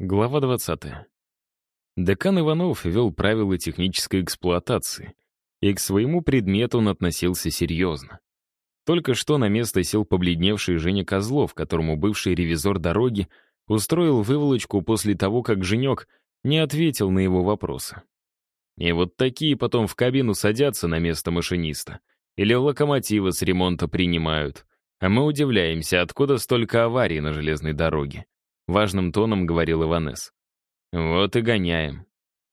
Глава 20. Декан Иванов вел правила технической эксплуатации, и к своему предмету он относился серьезно. Только что на место сел побледневший Женя Козлов, которому бывший ревизор дороги устроил выволочку после того, как Женек не ответил на его вопросы. И вот такие потом в кабину садятся на место машиниста или локомотива с ремонта принимают, а мы удивляемся, откуда столько аварий на железной дороге. Важным тоном говорил Иванес. Вот и гоняем.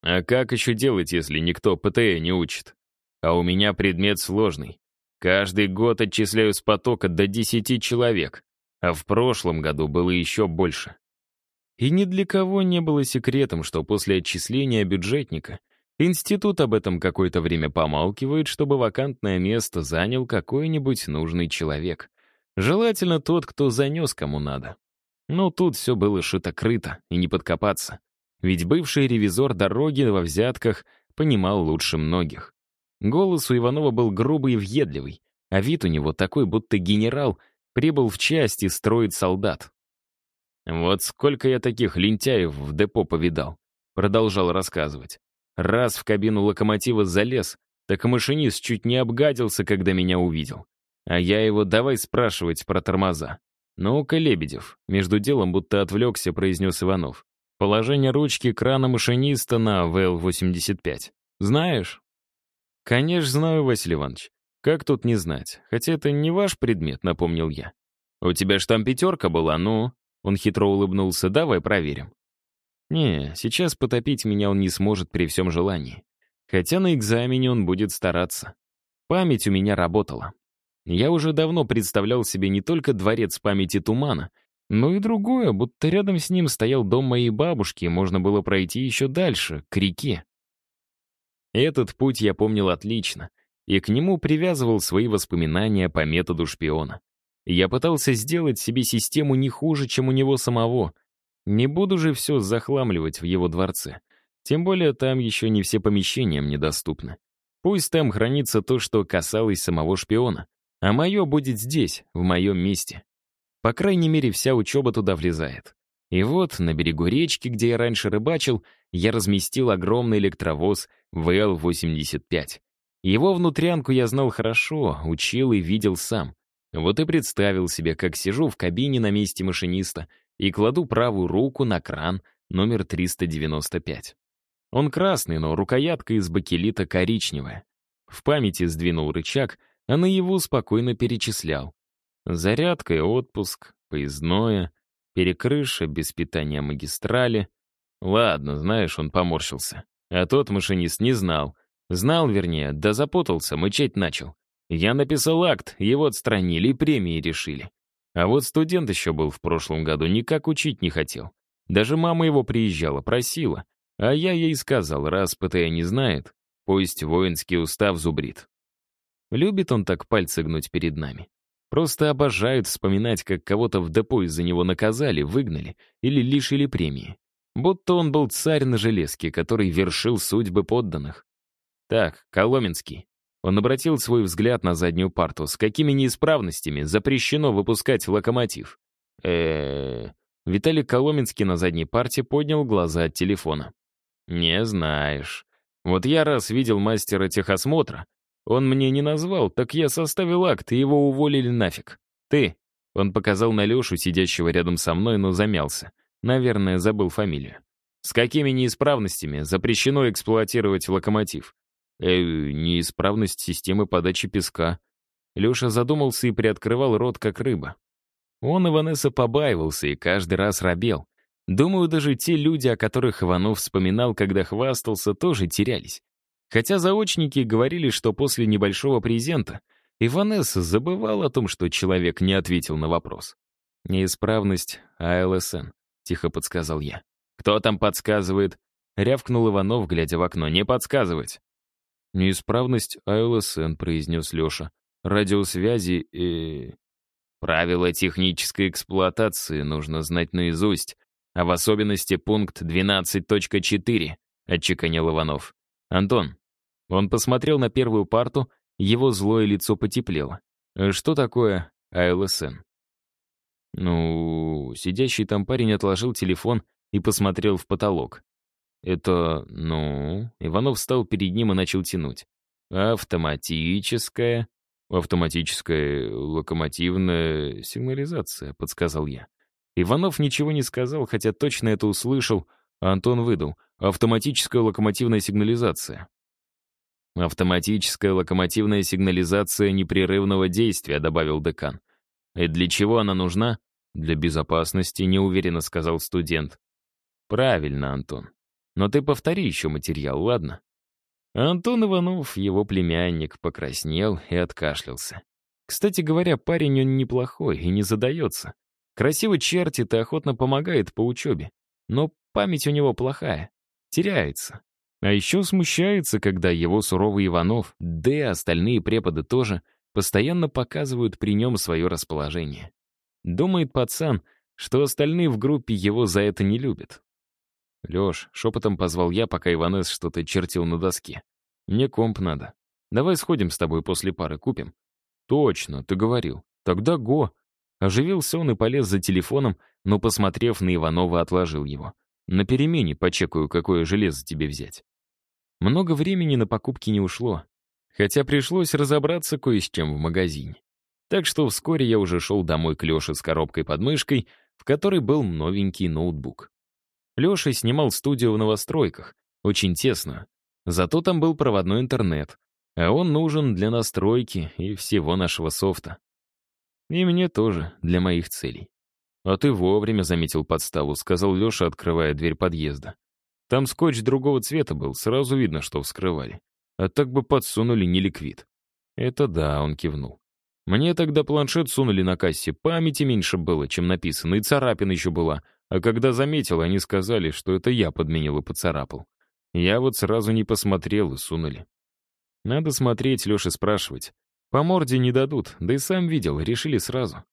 А как еще делать, если никто ПТЭ не учит? А у меня предмет сложный. Каждый год отчисляю с потока до 10 человек, а в прошлом году было еще больше. И ни для кого не было секретом, что после отчисления бюджетника институт об этом какое-то время помалкивает, чтобы вакантное место занял какой-нибудь нужный человек. Желательно тот, кто занес кому надо. Но тут все было шито-крыто, и не подкопаться. Ведь бывший ревизор дороги во взятках понимал лучше многих. Голос у Иванова был грубый и въедливый, а вид у него такой, будто генерал прибыл в часть и строит солдат. «Вот сколько я таких лентяев в депо повидал», — продолжал рассказывать. Раз в кабину локомотива залез, так машинист чуть не обгадился, когда меня увидел. А я его давай спрашивать про тормоза. «Ну-ка, Лебедев», — между делом будто отвлекся, произнес Иванов. «Положение ручки крана машиниста на ВЛ-85. Знаешь?» «Конечно знаю, Василий Иванович. Как тут не знать? Хотя это не ваш предмет», — напомнил я. «У тебя ж там пятерка была, ну?» Он хитро улыбнулся. «Давай проверим». «Не, сейчас потопить меня он не сможет при всем желании. Хотя на экзамене он будет стараться. Память у меня работала. Я уже давно представлял себе не только дворец памяти тумана, но и другое, будто рядом с ним стоял дом моей бабушки, и можно было пройти еще дальше, к реке. Этот путь я помнил отлично, и к нему привязывал свои воспоминания по методу шпиона. Я пытался сделать себе систему не хуже, чем у него самого. Не буду же все захламливать в его дворце. Тем более там еще не все помещения мне доступны. Пусть там хранится то, что касалось самого шпиона. А мое будет здесь, в моем месте. По крайней мере, вся учеба туда влезает. И вот, на берегу речки, где я раньше рыбачил, я разместил огромный электровоз ВЛ-85. Его внутрянку я знал хорошо, учил и видел сам. Вот и представил себе, как сижу в кабине на месте машиниста и кладу правую руку на кран номер 395. Он красный, но рукоятка из бакелита коричневая. В памяти сдвинул рычаг — а наяву спокойно перечислял. Зарядка и отпуск, поездное, перекрыша без питания магистрали. Ладно, знаешь, он поморщился. А тот машинист не знал. Знал, вернее, да запутался, мычать начал. Я написал акт, его отстранили и премии решили. А вот студент еще был в прошлом году, никак учить не хотел. Даже мама его приезжала, просила. А я ей сказал, раз ПТА не знает, пусть воинский устав зубрит. Любит он так пальцы гнуть перед нами. Просто обожают вспоминать, как кого-то в депо из-за него наказали, выгнали или лишили премии. Будто он был царь на железке, который вершил судьбы подданных. Так, Коломенский. Он обратил свой взгляд на заднюю парту. С какими неисправностями запрещено выпускать локомотив? э Виталий Коломенский на задней парте поднял глаза от телефона. «Не знаешь. Вот я раз видел мастера техосмотра, он мне не назвал, так я составил акт, и его уволили нафиг. Ты. Он показал на Лешу, сидящего рядом со мной, но замялся. Наверное, забыл фамилию. С какими неисправностями запрещено эксплуатировать локомотив? Э, неисправность системы подачи песка. Леша задумался и приоткрывал рот, как рыба. Он Иванесса побаивался и каждый раз робел. Думаю, даже те люди, о которых Иванов вспоминал, когда хвастался, тоже терялись. Хотя заочники говорили, что после небольшого презента Иванесса забывал о том, что человек не ответил на вопрос. «Неисправность АЛСН», — тихо подсказал я. «Кто там подсказывает?» — рявкнул Иванов, глядя в окно. «Не подсказывать!» «Неисправность АЛСН», — произнес Леша. «Радиосвязи и...» «Правила технической эксплуатации нужно знать наизусть, а в особенности пункт 12.4», — отчеканил Иванов. «Антон». Он посмотрел на первую парту, его злое лицо потеплело. «Э, «Что такое АЛСН?» Ну, сидящий там парень отложил телефон и посмотрел в потолок. «Это, ну...» Иванов встал перед ним и начал тянуть. «Автоматическая...» «Автоматическая локомотивная сигнализация», — подсказал я. Иванов ничего не сказал, хотя точно это услышал, Антон выдал. «Автоматическая локомотивная сигнализация». «Автоматическая локомотивная сигнализация непрерывного действия», — добавил декан. «И для чего она нужна?» «Для безопасности», — неуверенно сказал студент. «Правильно, Антон. Но ты повтори еще материал, ладно?» Антон Иванов, его племянник, покраснел и откашлялся. Кстати говоря, парень он неплохой и не задается. Красиво чертит и охотно помогает по учебе. Но память у него плохая. Теряется. А еще смущается, когда его суровый Иванов, да и остальные преподы тоже, постоянно показывают при нем свое расположение. Думает пацан, что остальные в группе его за это не любят. «Лёш», — шепотом позвал я, пока Иванес что-то чертил на доске. «Мне комп надо. Давай сходим с тобой после пары, купим». «Точно, ты говорил. Тогда го». Оживился он и полез за телефоном, но, посмотрев на Иванова, отложил его. «На перемене почекаю, какое железо тебе взять». Много времени на покупки не ушло, хотя пришлось разобраться кое с чем в магазине. Так что вскоре я уже шел домой к Леше с коробкой под мышкой, в которой был новенький ноутбук. Леша снимал студию в новостройках, очень тесно. Зато там был проводной интернет, а он нужен для настройки и всего нашего софта. И мне тоже, для моих целей. «А ты вовремя заметил подставу», — сказал Леша, открывая дверь подъезда. «Там скотч другого цвета был, сразу видно, что вскрывали. А так бы подсунули не ликвид». «Это да», — он кивнул. «Мне тогда планшет сунули на кассе, памяти меньше было, чем написано, и царапина еще была, а когда заметил, они сказали, что это я подменил и поцарапал. Я вот сразу не посмотрел и сунули. Надо смотреть, Лёше спрашивать. По морде не дадут, да и сам видел, решили сразу.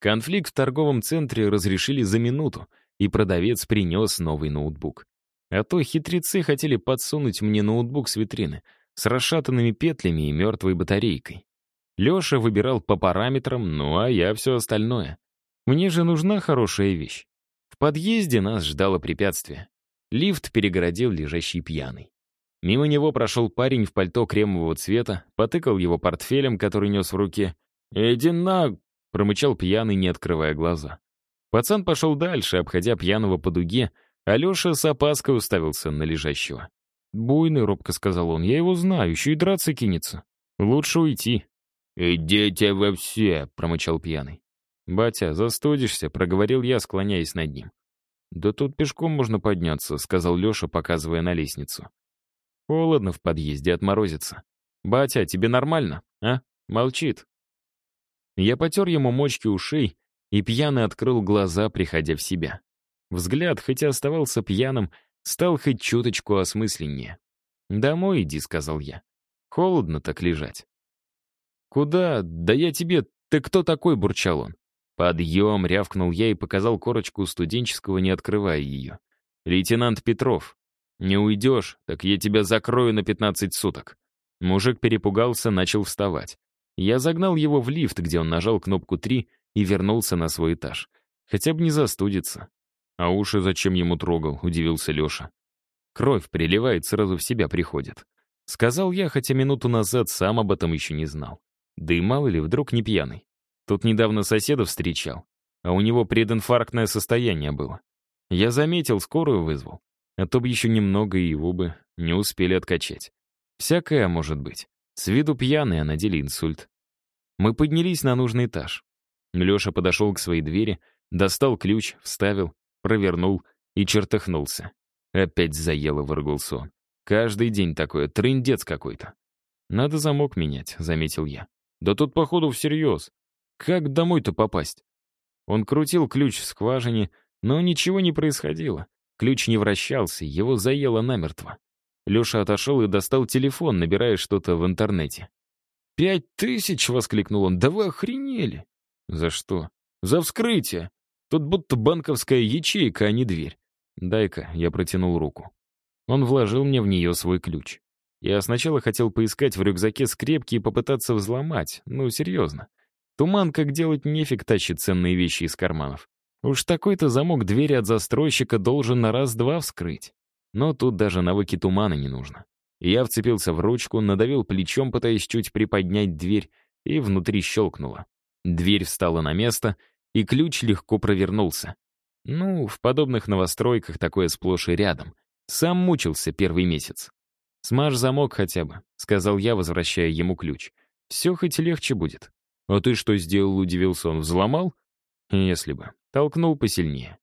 Конфликт в торговом центре разрешили за минуту, и продавец принес новый ноутбук. А то хитрецы хотели подсунуть мне ноутбук с витрины, с расшатанными петлями и мертвой батарейкой. Лёша выбирал по параметрам, ну а я все остальное. Мне же нужна хорошая вещь. В подъезде нас ждало препятствие. Лифт перегородил лежащий пьяный. Мимо него прошел парень в пальто кремового цвета, потыкал его портфелем, который нес в руке. «Иди на...» — промычал пьяный, не открывая глаза. Пацан пошел дальше, обходя пьяного по дуге, а Леша с опаской уставился на лежащего. «Буйный», — робко сказал он, — «я его знаю, еще и драться кинется. Лучше уйти». «Идите вы все», — промычал пьяный. «Батя, застудишься», — проговорил я, склоняясь над ним. «Да тут пешком можно подняться», — сказал Леша, показывая на лестницу. «Холодно в подъезде, отморозится. Батя, тебе нормально, а? Молчит». Я потер ему мочки ушей, и пьяный открыл глаза, приходя в себя. Взгляд, хотя оставался пьяным, стал хоть чуточку осмысленнее. «Домой иди», — сказал я. «Холодно так лежать». «Куда? Да я тебе... Ты кто такой?» — бурчал он. «Подъем!» — рявкнул я и показал корочку студенческого, не открывая ее. «Лейтенант Петров, не уйдешь, так я тебя закрою на 15 суток». Мужик перепугался, начал вставать. Я загнал его в лифт, где он нажал кнопку 3 и вернулся на свой этаж. Хотя бы не застудится. «А уши зачем ему трогал?» — удивился Леша. «Кровь приливает, сразу в себя приходит». Сказал я, хотя минуту назад сам об этом еще не знал. Да и мало ли, вдруг не пьяный. Тут недавно соседа встречал, а у него прединфарктное состояние было. Я заметил, скорую вызвал. А то бы еще немного и его бы не успели откачать. Всякое может быть. С виду пьяный, а на деле инсульт. Мы поднялись на нужный этаж. Леша подошел к своей двери, достал ключ, вставил, провернул и чертыхнулся. Опять заело, выругался он. Каждый день такое, трындец какой-то. Надо замок менять, заметил я. Да тут, походу, всерьез. Как домой-то попасть? Он крутил ключ в скважине, но ничего не происходило. Ключ не вращался, его заело намертво. Леша отошел и достал телефон, набирая что-то в интернете. «Пять тысяч!» — воскликнул он. «Да вы охренели!» «За что?» «За вскрытие! Тут будто банковская ячейка, а не дверь. Дай-ка», — я протянул руку. Он вложил мне в нее свой ключ. Я сначала хотел поискать в рюкзаке скрепки и попытаться взломать, ну, серьезно. Туман, как делать нефиг, тащит ценные вещи из карманов. Уж такой-то замок двери от застройщика должен на раз-два вскрыть. Но тут даже навыки тумана не нужно. Я вцепился в ручку, надавил плечом, пытаясь чуть приподнять дверь, и внутри щелкнуло. Дверь встала на место, и ключ легко провернулся. Ну, в подобных новостройках такое сплошь и рядом. Сам мучился первый месяц. «Смажь замок хотя бы», — сказал я, возвращая ему ключ. «Все хоть легче будет». «А ты что сделал?» — удивился он. «Взломал?» «Если бы». Толкнул посильнее.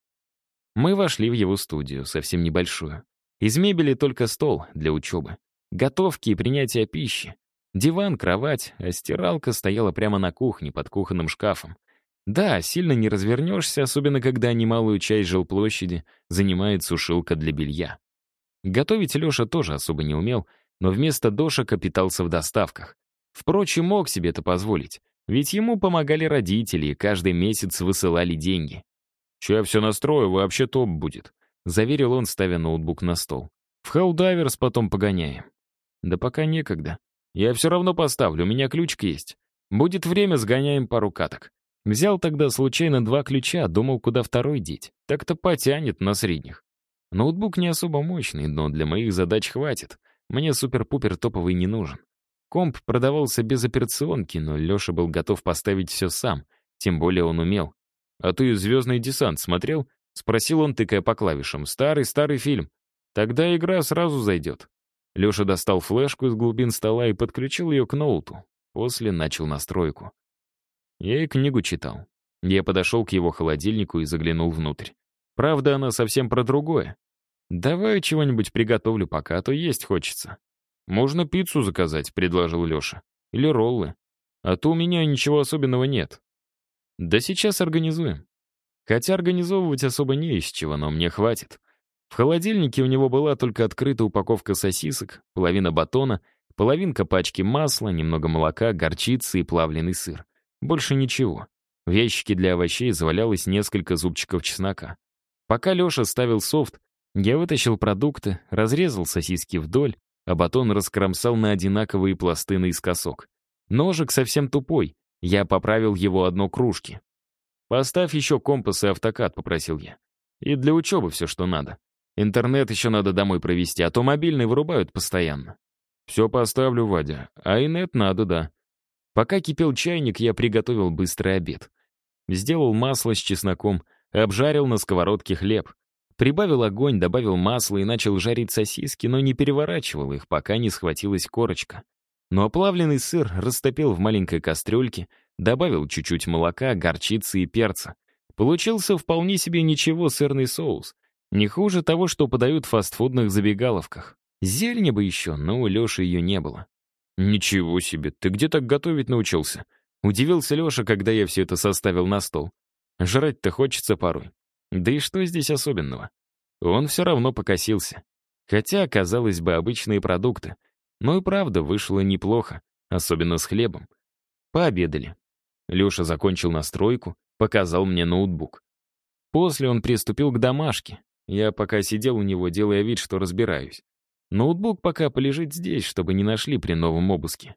Мы вошли в его студию, совсем небольшую. Из мебели только стол для учебы. Готовки и принятия пищи. Диван, кровать, а стиралка стояла прямо на кухне под кухонным шкафом. Да, сильно не развернешься, особенно когда немалую часть жилплощади занимает сушилка для белья. Готовить Леша тоже особо не умел, но вместо дошика питался в доставках. Впрочем, мог себе это позволить, ведь ему помогали родители и каждый месяц высылали деньги. «Че я все настрою, вообще топ будет», — заверил он, ставя ноутбук на стол. «В Хеллдайверс потом погоняем». «Да пока некогда. Я все равно поставлю, у меня ключик есть. Будет время, сгоняем пару каток». Взял тогда случайно два ключа, думал, куда второй деть. Так-то потянет на средних. Ноутбук не особо мощный, но для моих задач хватит. Мне супер-пупер топовый не нужен. Комп продавался без операционки, но Леша был готов поставить все сам, тем более он умел. «А ты «Звездный десант» смотрел?» — спросил он, тыкая по клавишам. «Старый-старый фильм. Тогда игра сразу зайдет». Леша достал флешку из глубин стола и подключил ее к ноуту. После начал настройку. Я и книгу читал. Я подошел к его холодильнику и заглянул внутрь. Правда, она совсем про другое. «Давай чего-нибудь приготовлю пока, а то есть хочется». «Можно пиццу заказать», — предложил Леша. «Или роллы. А то у меня ничего особенного нет». «Да сейчас организуем». Хотя организовывать особо не из чего, но мне хватит. В холодильнике у него была только открыта упаковка сосисок, половина батона, половинка пачки масла, немного молока, горчицы и плавленый сыр. Больше ничего. В ящике для овощей завалялось несколько зубчиков чеснока. Пока Леша ставил софт, я вытащил продукты, разрезал сосиски вдоль, а батон раскромсал на одинаковые пласты наискосок. Ножик совсем тупой, я поправил его одно кружки. «Поставь еще компас и автокад», — попросил я. «И для учебы все, что надо. Интернет еще надо домой провести, а то мобильный вырубают постоянно». «Все поставлю, Вадя. А и надо, да». Пока кипел чайник, я приготовил быстрый обед. Сделал масло с чесноком — Обжарил на сковородке хлеб. Прибавил огонь, добавил масло и начал жарить сосиски, но не переворачивал их, пока не схватилась корочка. Но оплавленный сыр растопил в маленькой кастрюльке, добавил чуть-чуть молока, горчицы и перца. Получился вполне себе ничего сырный соус. Не хуже того, что подают в фастфудных забегаловках. Зелени бы еще, но у Леши ее не было. «Ничего себе, ты где так готовить научился?» Удивился Леша, когда я все это составил на стол. Жрать-то хочется порой. Да и что здесь особенного? Он все равно покосился. Хотя, казалось бы, обычные продукты. Но и правда вышло неплохо, особенно с хлебом. Пообедали. Леша закончил настройку, показал мне ноутбук. После он приступил к домашке. Я пока сидел у него, делая вид, что разбираюсь. Ноутбук пока полежит здесь, чтобы не нашли при новом обыске.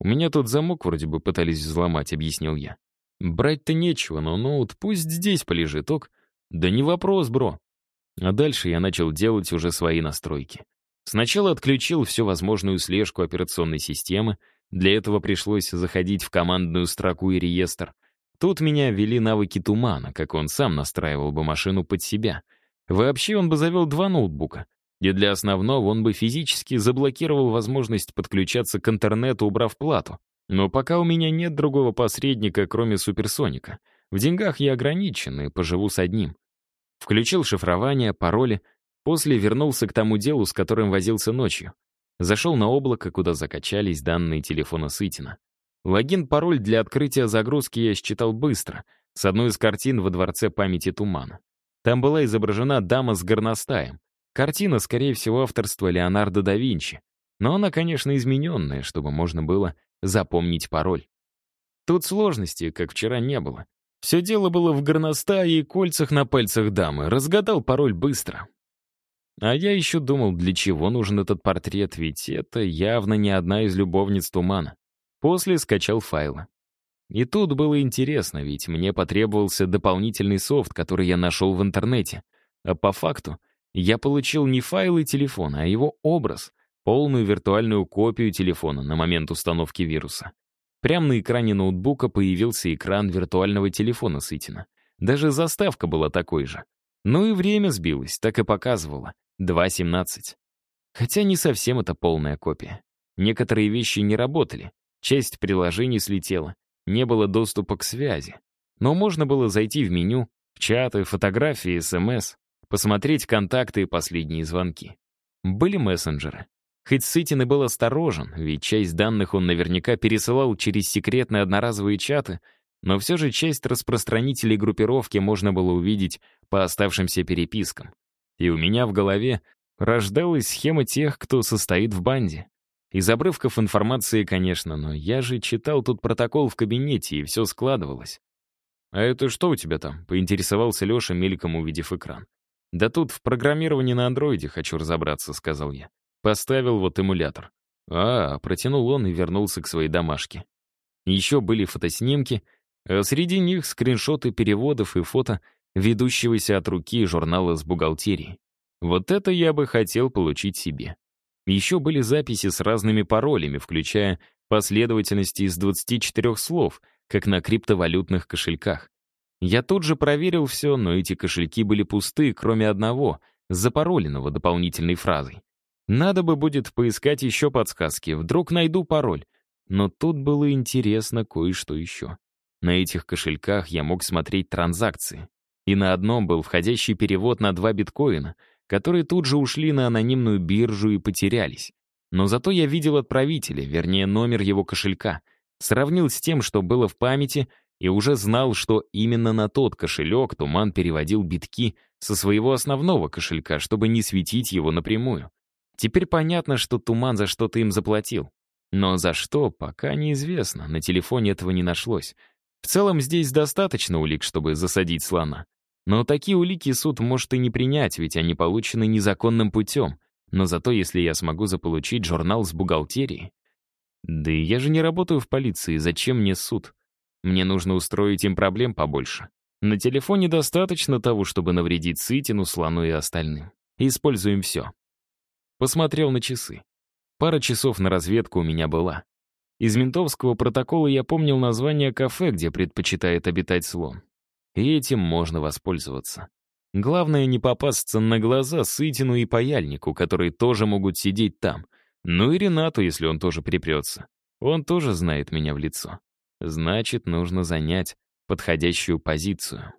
«У меня тут замок вроде бы пытались взломать», — объяснил я. Брать-то нечего, но ноут пусть здесь полежит, ок. Да не вопрос, бро. А дальше я начал делать уже свои настройки. Сначала отключил всю возможную слежку операционной системы, для этого пришлось заходить в командную строку и реестр. Тут меня ввели навыки тумана, как он сам настраивал бы машину под себя. Вообще он бы завел два ноутбука, и для основного он бы физически заблокировал возможность подключаться к интернету, убрав плату. Но пока у меня нет другого посредника, кроме суперсоника. В деньгах я ограничен и поживу с одним. Включил шифрование, пароли, после вернулся к тому делу, с которым возился ночью. Зашел на облако, куда закачались данные телефона Сытина. Логин-пароль для открытия загрузки я считал быстро, с одной из картин во Дворце памяти Тумана. Там была изображена дама с горностаем. Картина, скорее всего, авторства Леонардо да Винчи. Но она, конечно, измененная, чтобы можно было запомнить пароль. Тут сложности, как вчера, не было. Все дело было в горностае и кольцах на пальцах дамы. Разгадал пароль быстро. А я еще думал, для чего нужен этот портрет, ведь это явно не одна из любовниц тумана. После скачал файлы. И тут было интересно, ведь мне потребовался дополнительный софт, который я нашел в интернете. А по факту я получил не файлы телефона, а его образ, полную виртуальную копию телефона на момент установки вируса. Прямо на экране ноутбука появился экран виртуального телефона Сытина. Даже заставка была такой же. Ну и время сбилось, так и показывало. 2.17. Хотя не совсем это полная копия. Некоторые вещи не работали, часть приложений слетела, не было доступа к связи. Но можно было зайти в меню, в чаты, фотографии, СМС, посмотреть контакты и последние звонки. Были мессенджеры. Хоть Сытин и был осторожен, ведь часть данных он наверняка пересылал через секретные одноразовые чаты, но все же часть распространителей группировки можно было увидеть по оставшимся перепискам. И у меня в голове рождалась схема тех, кто состоит в банде. Из обрывков информации, конечно, но я же читал тут протокол в кабинете, и все складывалось. «А это что у тебя там?» — поинтересовался Леша, мельком увидев экран. «Да тут в программировании на андроиде хочу разобраться», — сказал я. Поставил вот эмулятор. А, протянул он и вернулся к своей домашке. Еще были фотоснимки, а среди них скриншоты переводов и фото ведущегося от руки журнала с бухгалтерией. Вот это я бы хотел получить себе. Еще были записи с разными паролями, включая последовательности из 24 слов, как на криптовалютных кошельках. Я тут же проверил все, но эти кошельки были пусты, кроме одного, запароленного дополнительной фразой. Надо бы будет поискать еще подсказки, вдруг найду пароль. Но тут было интересно кое-что еще. На этих кошельках я мог смотреть транзакции. И на одном был входящий перевод на два биткоина, которые тут же ушли на анонимную биржу и потерялись. Но зато я видел отправителя, вернее, номер его кошелька, сравнил с тем, что было в памяти, и уже знал, что именно на тот кошелек Туман переводил битки со своего основного кошелька, чтобы не светить его напрямую. Теперь понятно, что Туман за что-то им заплатил. Но за что, пока неизвестно, на телефоне этого не нашлось. В целом здесь достаточно улик, чтобы засадить слона. Но такие улики суд может и не принять, ведь они получены незаконным путем. Но зато если я смогу заполучить журнал с бухгалтерией... Да и я же не работаю в полиции, зачем мне суд? Мне нужно устроить им проблем побольше. На телефоне достаточно того, чтобы навредить Сытину, Слону и остальным. Используем все. Посмотрел на часы. Пара часов на разведку у меня была. Из ментовского протокола я помнил название кафе, где предпочитает обитать слон. И этим можно воспользоваться. Главное не попасться на глаза Сытину и Паяльнику, которые тоже могут сидеть там. Ну и Ренату, если он тоже припрется. Он тоже знает меня в лицо. Значит, нужно занять подходящую позицию.